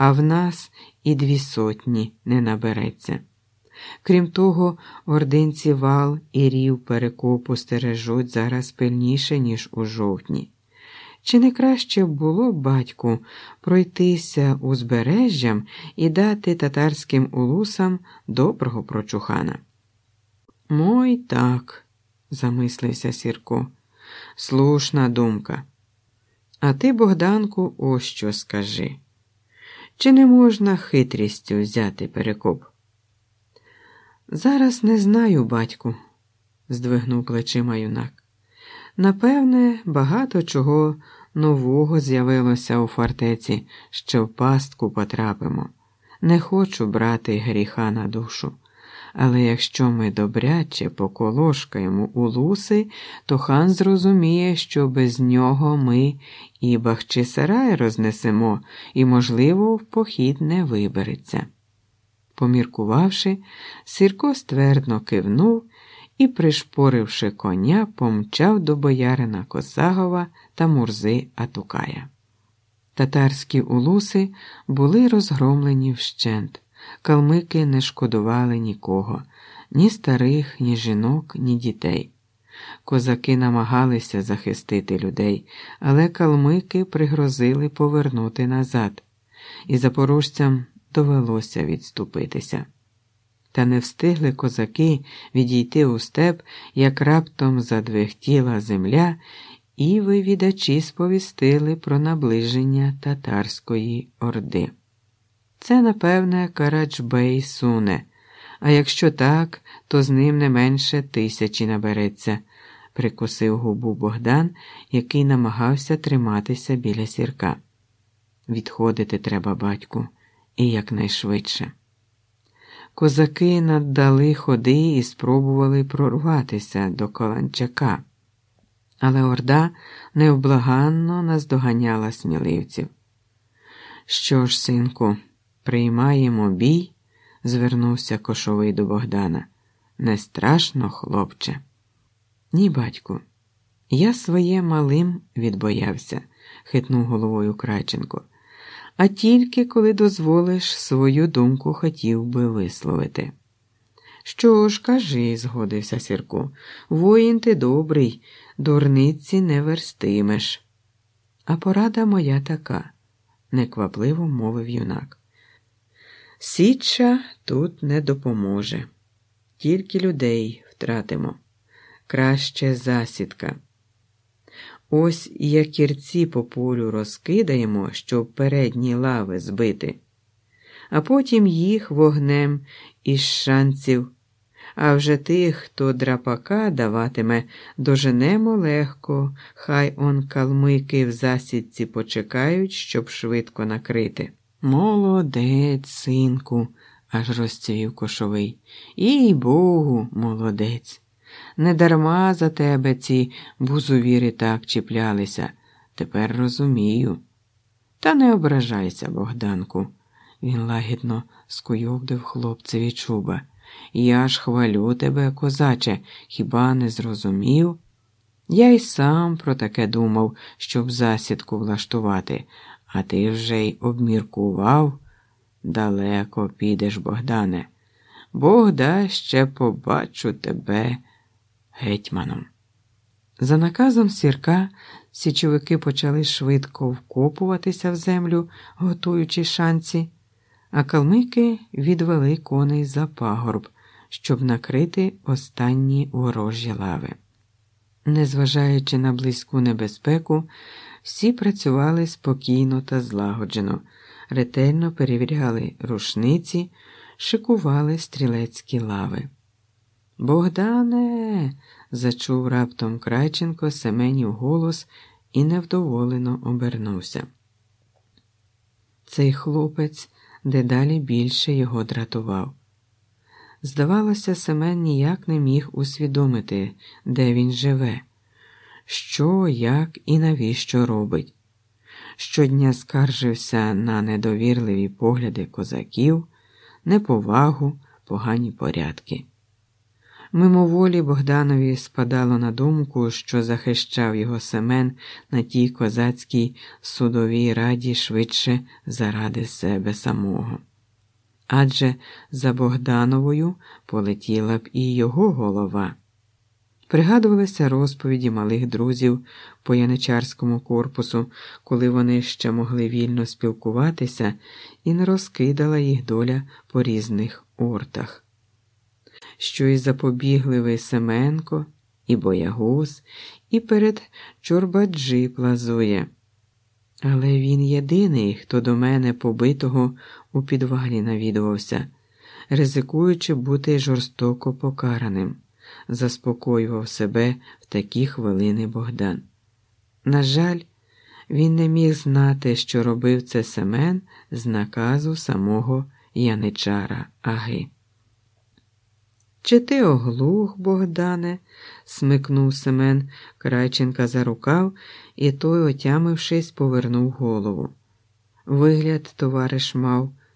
а в нас і дві сотні не набереться. Крім того, ординці вал і рів перекопу стережуть зараз пильніше, ніж у жовтні. Чи не краще було, батьку, пройтися узбережжям і дати татарським улусам доброго прочухана? Мой так, замислився Сірко, слушна думка. А ти, Богданку, ось що скажи. Чи не можна хитрістю взяти перекоп? Зараз не знаю, батьку, здвигнув плечима юнак. Напевне, багато чого нового з'явилося у фортеці, що в пастку потрапимо. Не хочу брати гріха на душу. Але якщо ми добряче поколошкаємо у луси, то хан зрозуміє, що без нього ми і Бахчисарай рознесемо, і, можливо, в похід не вибереться. Поміркувавши, Сірко ствердно кивнув і, пришпоривши коня, помчав до боярина Косагова та Мурзи Атукая. Татарські улуси були розгромлені вщент. Калмики не шкодували нікого, ні старих, ні жінок, ні дітей. Козаки намагалися захистити людей, але калмики пригрозили повернути назад, і запорожцям довелося відступитися. Та не встигли козаки відійти у степ, як раптом задвигтіла земля, і вивідачі сповістили про наближення татарської орди. Це, напевне, Караджбей суне, а якщо так, то з ним не менше тисячі набереться, прикусив губу Богдан, який намагався триматися біля сірка. Відходити треба, батьку, і якнайшвидше. Козаки наддали ходи і спробували прорватися до Каланчака, але Орда невблаганно наздоганяла сміливців. Що ж, синку? Приймаємо бій, звернувся кошовий до Богдана. Не страшно, хлопче. Ні, батьку, я своє малим відбоявся, хитнув головою Крайченко. А тільки коли дозволиш, свою думку хотів би висловити. Що ж, кажи, згодився Сірко, воїн ти добрий, дурниці не верстимеш. А порада моя така, неквапливо мовив юнак. Січа тут не допоможе, тільки людей втратимо. Краще засідка. Ось якірці по полю розкидаємо, щоб передні лави збити, а потім їх вогнем із шанців, а вже тих, хто драпака даватиме, доженемо легко, хай он калмики в засідці почекають, щоб швидко накрити. Молодець, синку, аж розцвів кошовий. Їй Богу, молодець. Недарма за тебе ці бузовіри так чіплялися. Тепер розумію. Та не ображайся, Богданку. Він лагідно скуйовдив хлопцеві чуба. Я ж хвалю тебе, козаче, хіба не зрозумів? Я й сам про таке думав, щоб засідку влаштувати. А ти вже й обміркував? Далеко підеш, Богдане. Бог ще побачу тебе гетьманом. За наказом сірка січовики почали швидко вкопуватися в землю, готуючи шанці, а калмики відвели коней за пагорб, щоб накрити останні ворожі лави. Незважаючи на близьку небезпеку, всі працювали спокійно та злагоджено, ретельно перевіряли рушниці, шикували стрілецькі лави. Богдане. зачув раптом Крайченко Семенів голос і невдоволено обернувся. Цей хлопець дедалі більше його дратував. Здавалося, Семен ніяк не міг усвідомити, де він живе що, як і навіщо робить. Щодня скаржився на недовірливі погляди козаків, неповагу, погані порядки. Мимоволі Богданові спадало на думку, що захищав його Семен на тій козацькій судовій раді швидше заради себе самого. Адже за Богдановою полетіла б і його голова. Пригадувалися розповіді малих друзів по яничарському корпусу, коли вони ще могли вільно спілкуватися, і не розкидала їх доля по різних ортах. Що і запобігливий Семенко, і боягуз, і перед Чорбаджі плазує. Але він єдиний, хто до мене побитого у підвалі навідувався, ризикуючи бути жорстоко покараним заспокоював себе в такі хвилини Богдан. На жаль, він не міг знати, що робив це Семен з наказу самого яничара Аги. Чи ти оглух, Богдане? смикнув Семен Крайченка за рукав, і той, отямившись, повернув голову. Вигляд, товариш мав